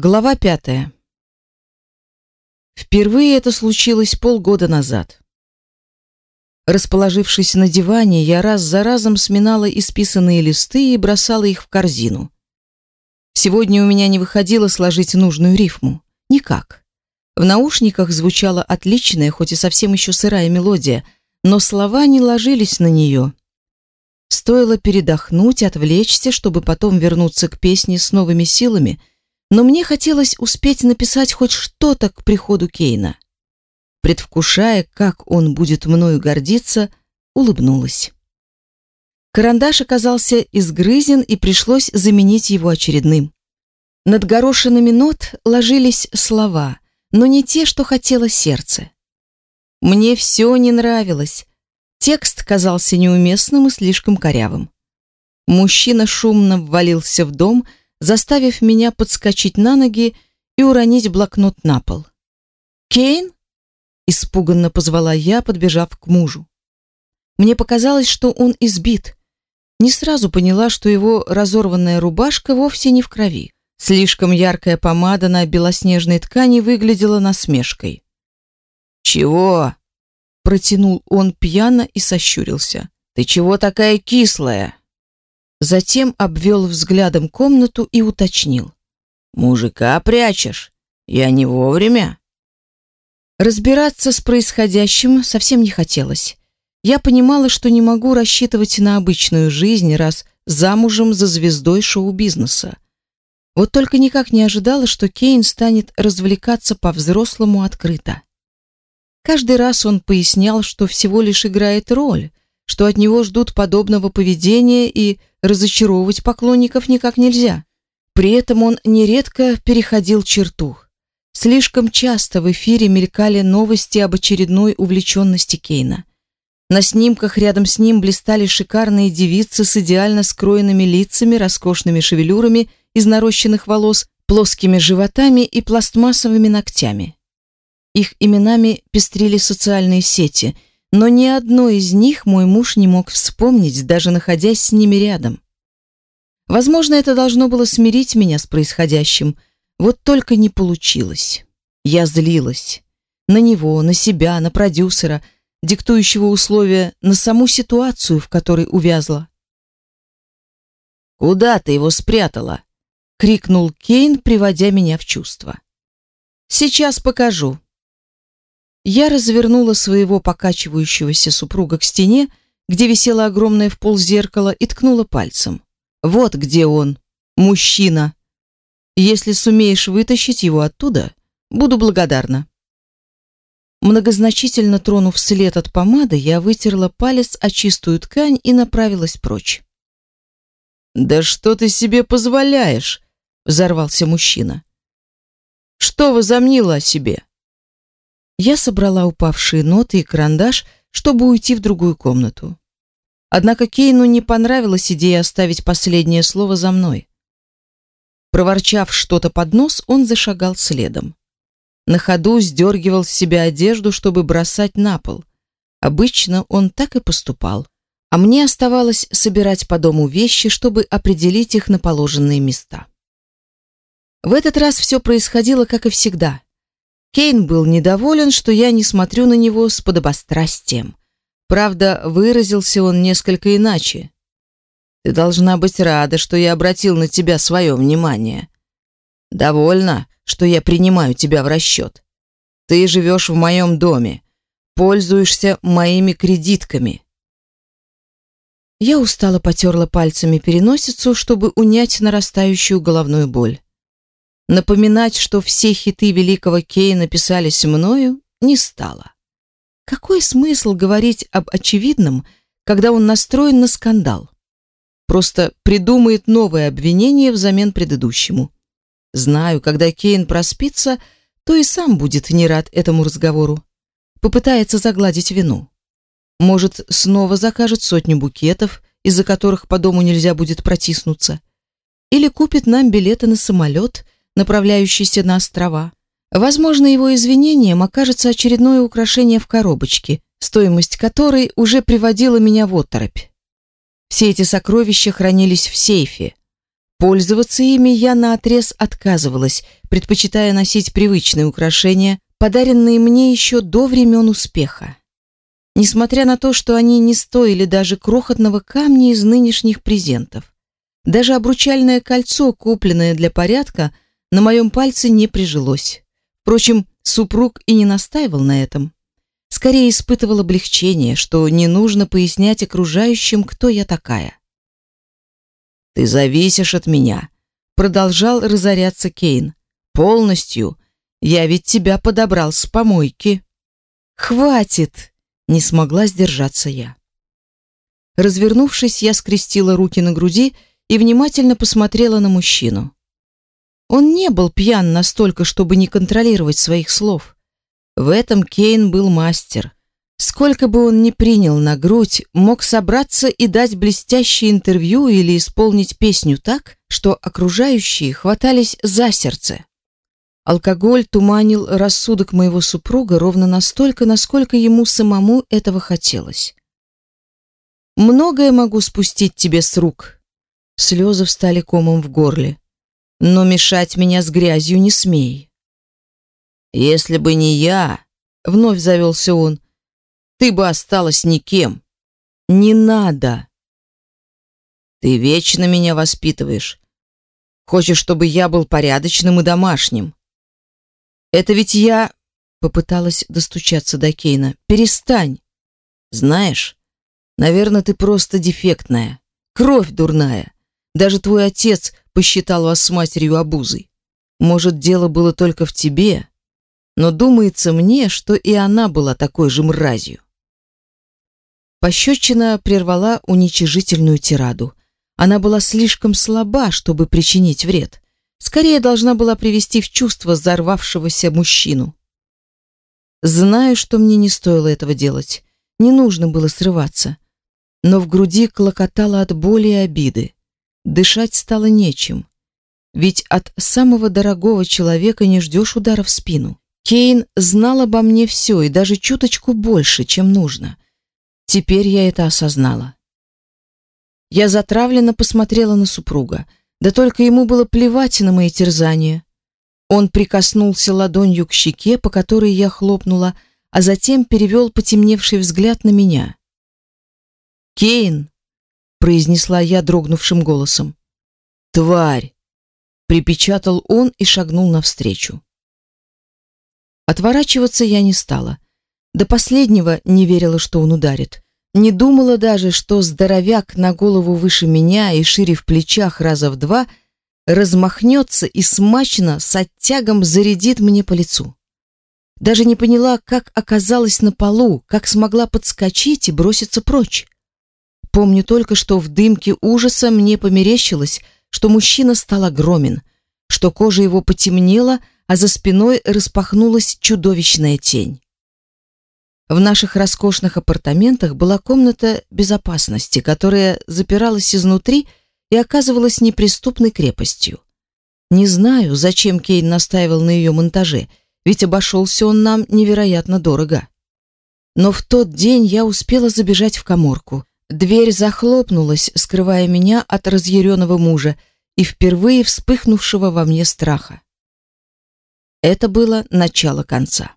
Глава пятая. Впервые это случилось полгода назад. Расположившись на диване, я раз за разом сминала исписанные листы и бросала их в корзину. Сегодня у меня не выходило сложить нужную рифму. Никак. В наушниках звучала отличная, хоть и совсем еще сырая мелодия, но слова не ложились на нее. Стоило передохнуть, отвлечься, чтобы потом вернуться к песне с новыми силами — но мне хотелось успеть написать хоть что-то к приходу Кейна. Предвкушая, как он будет мною гордиться, улыбнулась. Карандаш оказался изгрызен, и пришлось заменить его очередным. Над горошинами нот ложились слова, но не те, что хотело сердце. Мне все не нравилось. Текст казался неуместным и слишком корявым. Мужчина шумно ввалился в дом, заставив меня подскочить на ноги и уронить блокнот на пол. «Кейн?» — испуганно позвала я, подбежав к мужу. Мне показалось, что он избит. Не сразу поняла, что его разорванная рубашка вовсе не в крови. Слишком яркая помада на белоснежной ткани выглядела насмешкой. «Чего?» — протянул он пьяно и сощурился. «Ты чего такая кислая?» Затем обвел взглядом комнату и уточнил. «Мужика прячешь? Я не вовремя?» Разбираться с происходящим совсем не хотелось. Я понимала, что не могу рассчитывать на обычную жизнь, раз замужем за звездой шоу-бизнеса. Вот только никак не ожидала, что Кейн станет развлекаться по-взрослому открыто. Каждый раз он пояснял, что всего лишь играет роль, что от него ждут подобного поведения и разочаровывать поклонников никак нельзя. При этом он нередко переходил черту. Слишком часто в эфире мелькали новости об очередной увлеченности Кейна. На снимках рядом с ним блистали шикарные девицы с идеально скроенными лицами, роскошными шевелюрами из нарощенных волос, плоскими животами и пластмассовыми ногтями. Их именами пестрили социальные сети – но ни одной из них мой муж не мог вспомнить, даже находясь с ними рядом. Возможно, это должно было смирить меня с происходящим, вот только не получилось. Я злилась. На него, на себя, на продюсера, диктующего условия, на саму ситуацию, в которой увязла. «Куда ты его спрятала?» — крикнул Кейн, приводя меня в чувство. «Сейчас покажу», я развернула своего покачивающегося супруга к стене, где висело огромное в пол зеркало, и ткнула пальцем. Вот где он, мужчина. Если сумеешь вытащить его оттуда, буду благодарна. Многозначительно тронув след от помады, я вытерла палец о чистую ткань и направилась прочь. «Да что ты себе позволяешь?» — взорвался мужчина. «Что возомнила о себе?» Я собрала упавшие ноты и карандаш, чтобы уйти в другую комнату. Однако Кейну не понравилась идея оставить последнее слово за мной. Проворчав что-то под нос, он зашагал следом. На ходу сдергивал с себя одежду, чтобы бросать на пол. Обычно он так и поступал. А мне оставалось собирать по дому вещи, чтобы определить их на положенные места. В этот раз все происходило, как и всегда. Кейн был недоволен, что я не смотрю на него с подобострастием. Правда, выразился он несколько иначе. Ты должна быть рада, что я обратил на тебя свое внимание. Довольно, что я принимаю тебя в расчет. Ты живешь в моем доме, пользуешься моими кредитками. Я устало потерла пальцами переносицу, чтобы унять нарастающую головную боль. Напоминать, что все хиты великого Кейна писались мною, не стало. Какой смысл говорить об очевидном, когда он настроен на скандал? Просто придумает новое обвинение взамен предыдущему. Знаю, когда Кейн проспится, то и сам будет не рад этому разговору. Попытается загладить вину. Может, снова закажет сотню букетов, из-за которых по дому нельзя будет протиснуться. Или купит нам билеты на самолет – направляющийся на острова. Возможно, его извинением окажется очередное украшение в коробочке, стоимость которой уже приводила меня в оторопь. Все эти сокровища хранились в сейфе. Пользоваться ими я наотрез отказывалась, предпочитая носить привычные украшения, подаренные мне еще до времен успеха. Несмотря на то, что они не стоили даже крохотного камня из нынешних презентов. Даже обручальное кольцо, купленное для порядка, на моем пальце не прижилось. Впрочем, супруг и не настаивал на этом. Скорее испытывал облегчение, что не нужно пояснять окружающим, кто я такая. «Ты зависишь от меня», — продолжал разоряться Кейн. «Полностью. Я ведь тебя подобрал с помойки». «Хватит!» — не смогла сдержаться я. Развернувшись, я скрестила руки на груди и внимательно посмотрела на мужчину. Он не был пьян настолько, чтобы не контролировать своих слов. В этом Кейн был мастер. Сколько бы он ни принял на грудь, мог собраться и дать блестящее интервью или исполнить песню так, что окружающие хватались за сердце. Алкоголь туманил рассудок моего супруга ровно настолько, насколько ему самому этого хотелось. «Многое могу спустить тебе с рук». Слезы встали комом в горле но мешать меня с грязью не смей. Если бы не я, вновь завелся он, ты бы осталась никем. Не надо. Ты вечно меня воспитываешь. Хочешь, чтобы я был порядочным и домашним. Это ведь я попыталась достучаться до Кейна. Перестань. Знаешь, наверное, ты просто дефектная. Кровь дурная. Даже твой отец посчитал вас с матерью обузой. Может, дело было только в тебе, но думается мне, что и она была такой же мразью. Пощечина прервала уничижительную тираду. Она была слишком слаба, чтобы причинить вред. Скорее должна была привести в чувство взорвавшегося мужчину. Знаю, что мне не стоило этого делать. Не нужно было срываться. Но в груди клокотало от боли и обиды. Дышать стало нечем. Ведь от самого дорогого человека не ждешь удара в спину. Кейн знал обо мне все и даже чуточку больше, чем нужно. Теперь я это осознала. Я затравленно посмотрела на супруга. Да только ему было плевать на мои терзания. Он прикоснулся ладонью к щеке, по которой я хлопнула, а затем перевел потемневший взгляд на меня. «Кейн!» Произнесла я дрогнувшим голосом. Тварь, припечатал он и шагнул навстречу. Отворачиваться я не стала. До последнего не верила, что он ударит. Не думала даже, что здоровяк на голову выше меня и шире в плечах раза в два размахнется и смачно с оттягом зарядит мне по лицу. Даже не поняла, как оказалась на полу, как смогла подскочить и броситься прочь. Помню только, что в дымке ужаса мне померещилось, что мужчина стал огромен, что кожа его потемнела, а за спиной распахнулась чудовищная тень. В наших роскошных апартаментах была комната безопасности, которая запиралась изнутри и оказывалась неприступной крепостью. Не знаю, зачем Кейн настаивал на ее монтаже, ведь обошелся он нам невероятно дорого. Но в тот день я успела забежать в каморку, Дверь захлопнулась, скрывая меня от разъяренного мужа и впервые вспыхнувшего во мне страха. Это было начало конца.